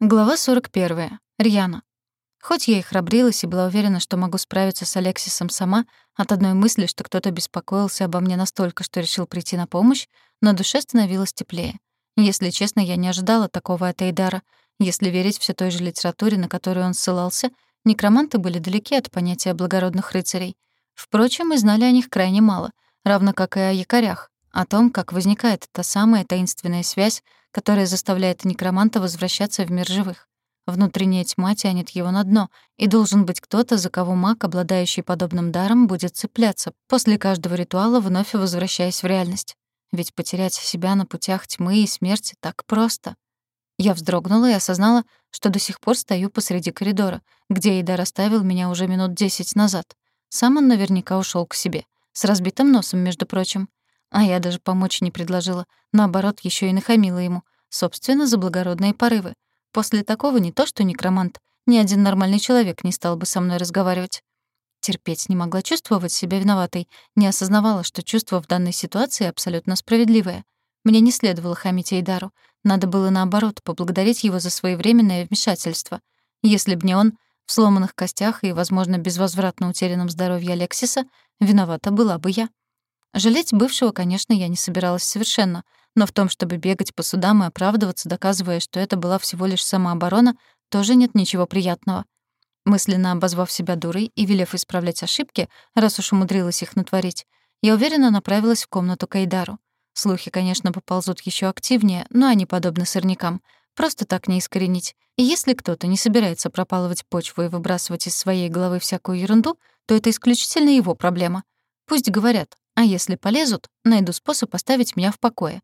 Глава 41. Рьяна. Хоть я и храбрилась и была уверена, что могу справиться с Алексисом сама, от одной мысли, что кто-то беспокоился обо мне настолько, что решил прийти на помощь, на душе становилось теплее. Если честно, я не ожидала такого от Эйдара. Если верить все той же литературе, на которую он ссылался, некроманты были далеки от понятия благородных рыцарей. Впрочем, мы знали о них крайне мало, равно как и о якорях, о том, как возникает та самая таинственная связь, которая заставляет некроманта возвращаться в мир живых. Внутренняя тьма тянет его на дно, и должен быть кто-то, за кого маг, обладающий подобным даром, будет цепляться, после каждого ритуала вновь возвращаясь в реальность. Ведь потерять себя на путях тьмы и смерти так просто. Я вздрогнула и осознала, что до сих пор стою посреди коридора, где Эйдар оставил меня уже минут десять назад. Сам он наверняка ушел к себе. С разбитым носом, между прочим. А я даже помочь не предложила. Наоборот, еще и нахамила ему. Собственно, за благородные порывы. После такого не то что некромант, ни один нормальный человек не стал бы со мной разговаривать. Терпеть не могла чувствовать себя виноватой, не осознавала, что чувство в данной ситуации абсолютно справедливое. Мне не следовало хамить Эйдару. Надо было, наоборот, поблагодарить его за своевременное вмешательство. Если б не он, в сломанных костях и, возможно, безвозвратно утерянном здоровье Алексиса, виновата была бы я. Жалеть бывшего, конечно, я не собиралась совершенно, но в том, чтобы бегать по судам и оправдываться, доказывая, что это была всего лишь самооборона, тоже нет ничего приятного. Мысленно обозвав себя дурой и велев исправлять ошибки, раз уж умудрилась их натворить, я уверенно направилась в комнату Кайдару. Слухи, конечно, поползут еще активнее, но они подобны сорнякам. Просто так не искоренить. И если кто-то не собирается пропалывать почву и выбрасывать из своей головы всякую ерунду, то это исключительно его проблема. Пусть говорят, а если полезут, найду способ оставить меня в покое.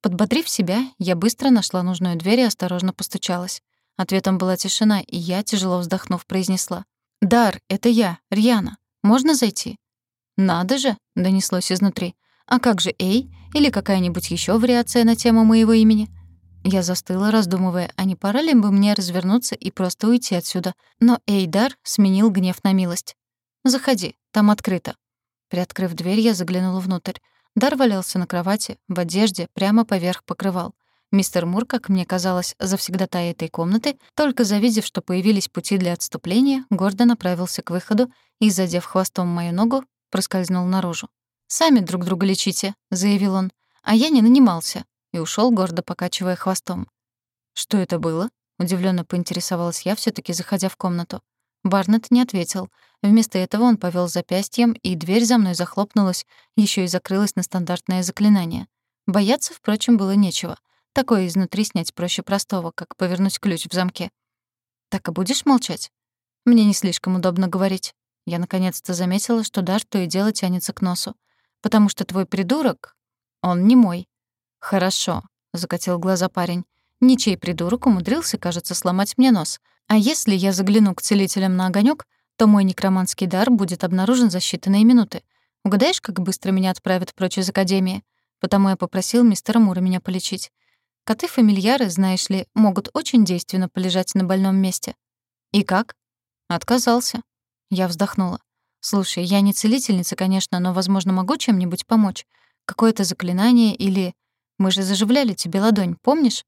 Подбодрив себя, я быстро нашла нужную дверь и осторожно постучалась. Ответом была тишина, и я, тяжело вздохнув, произнесла. «Дар, это я, Рьяна. Можно зайти?» «Надо же!» — донеслось изнутри. «А как же Эй? Или какая-нибудь еще вариация на тему моего имени?» Я застыла, раздумывая, а не пора ли бы мне развернуться и просто уйти отсюда. Но Эйдар сменил гнев на милость. «Заходи, там открыто». Приоткрыв дверь, я заглянула внутрь. Дар валялся на кровати, в одежде, прямо поверх покрывал. Мистер Мур, как мне казалось, завсегдатая этой комнаты, только завидев, что появились пути для отступления, гордо направился к выходу и, задев хвостом мою ногу, проскользнул наружу. «Сами друг друга лечите», — заявил он. «А я не нанимался», — и ушел гордо покачивая хвостом. «Что это было?» — удивленно поинтересовалась я, все таки заходя в комнату. Барнетт не ответил. Вместо этого он повел запястьем, и дверь за мной захлопнулась, еще и закрылась на стандартное заклинание. Бояться, впрочем, было нечего. Такое изнутри снять проще простого, как повернуть ключ в замке. «Так и будешь молчать?» Мне не слишком удобно говорить. Я наконец-то заметила, что Дар то и дело тянется к носу. «Потому что твой придурок, он не мой». «Хорошо», — закатил глаза парень. «Ничей придурок умудрился, кажется, сломать мне нос. А если я загляну к целителям на огонек, то мой некроманский дар будет обнаружен за считанные минуты. Угадаешь, как быстро меня отправят прочь из академии? Потому я попросил мистера Мура меня полечить. Коты-фамильяры, знаешь ли, могут очень действенно полежать на больном месте. И как? Отказался. Я вздохнула. Слушай, я не целительница, конечно, но, возможно, могу чем-нибудь помочь. Какое-то заклинание или... Мы же заживляли тебе ладонь, помнишь?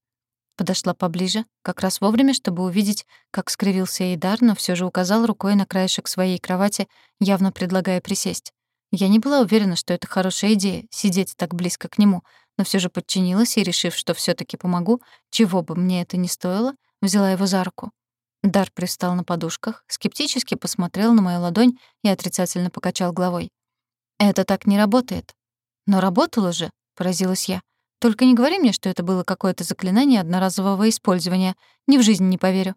Подошла поближе, как раз вовремя, чтобы увидеть, как скривился Эйдар, но всё же указал рукой на краешек своей кровати, явно предлагая присесть. Я не была уверена, что это хорошая идея — сидеть так близко к нему, но всё же подчинилась и, решив, что всё-таки помогу, чего бы мне это ни стоило, взяла его за руку. Дар пристал на подушках, скептически посмотрел на мою ладонь и отрицательно покачал головой. «Это так не работает». «Но работало же», — поразилась я. Только не говори мне, что это было какое-то заклинание одноразового использования. Ни в жизнь не поверю».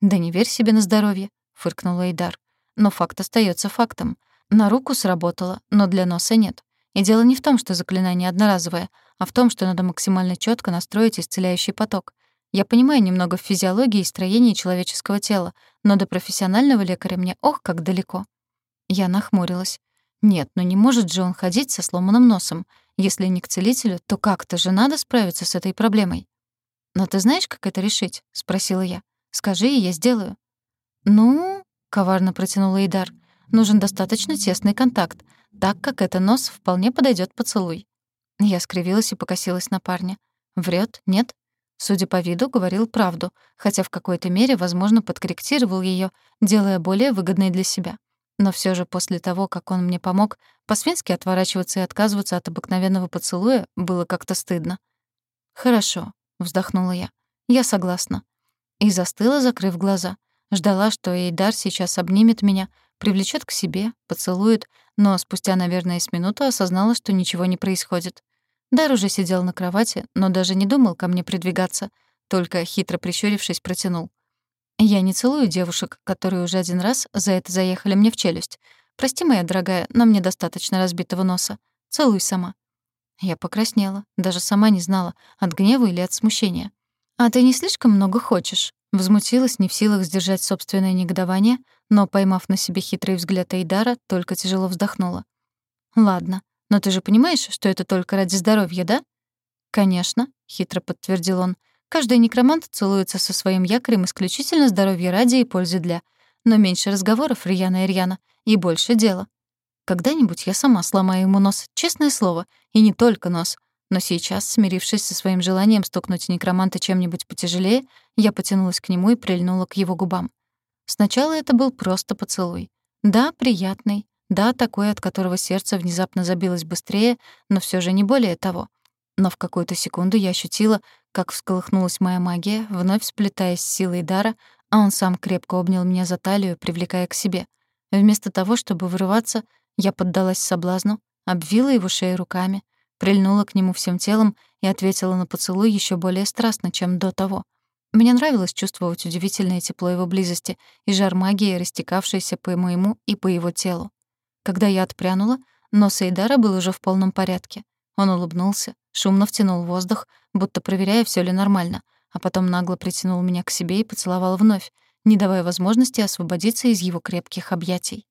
«Да не верь себе на здоровье», — фыркнул Эйдар. «Но факт остается фактом. На руку сработало, но для носа нет. И дело не в том, что заклинание одноразовое, а в том, что надо максимально четко настроить исцеляющий поток. Я понимаю немного в физиологии и строении человеческого тела, но до профессионального лекаря мне ох, как далеко». Я нахмурилась. Нет, ну не может же он ходить со сломанным носом. Если не к целителю, то как-то же надо справиться с этой проблемой. «Но ты знаешь, как это решить?» — спросила я. «Скажи, и я сделаю». «Ну...» — коварно протянул Эйдар. «Нужен достаточно тесный контакт, так как это нос вполне подойдет поцелуй». Я скривилась и покосилась на парня. Врет, Нет?» Судя по виду, говорил правду, хотя в какой-то мере, возможно, подкорректировал ее, делая более выгодной для себя. Но все же после того, как он мне помог, по-свински отворачиваться и отказываться от обыкновенного поцелуя было как-то стыдно. «Хорошо», — вздохнула я. «Я согласна». И застыла, закрыв глаза. Ждала, что Эйдар сейчас обнимет меня, привлечет к себе, поцелует, но спустя, наверное, с минуту осознала, что ничего не происходит. Дар уже сидел на кровати, но даже не думал ко мне придвигаться, только, хитро прищурившись, протянул. Я не целую девушек, которые уже один раз за это заехали мне в челюсть. Прости, моя дорогая, но мне достаточно разбитого носа. Целуй сама. Я покраснела, даже сама не знала, от гнева или от смущения. «А ты не слишком много хочешь?» Возмутилась, не в силах сдержать собственное негодование, но, поймав на себе хитрый взгляд Эйдара, только тяжело вздохнула. «Ладно, но ты же понимаешь, что это только ради здоровья, да?» «Конечно», — хитро подтвердил он. Каждый некромант целуется со своим якорем исключительно здоровья ради и пользы для. Но меньше разговоров, Рьяна и Рьяна, и больше дела. Когда-нибудь я сама сломаю ему нос, честное слово, и не только нос. Но сейчас, смирившись со своим желанием стукнуть некроманта чем-нибудь потяжелее, я потянулась к нему и прильнула к его губам. Сначала это был просто поцелуй. Да, приятный. Да, такой, от которого сердце внезапно забилось быстрее, но все же не более того. Но в какую-то секунду я ощутила, как всколыхнулась моя магия, вновь сплетаясь с силой дара, а он сам крепко обнял меня за талию, привлекая к себе. Вместо того, чтобы вырываться, я поддалась соблазну, обвила его шею руками, прильнула к нему всем телом и ответила на поцелуй еще более страстно, чем до того. Мне нравилось чувствовать удивительное тепло его близости и жар магии, растекавшийся по моему и по его телу. Когда я отпрянула, нос Эйдара был уже в полном порядке. Он улыбнулся, шумно втянул воздух, будто проверяя, все ли нормально, а потом нагло притянул меня к себе и поцеловал вновь, не давая возможности освободиться из его крепких объятий.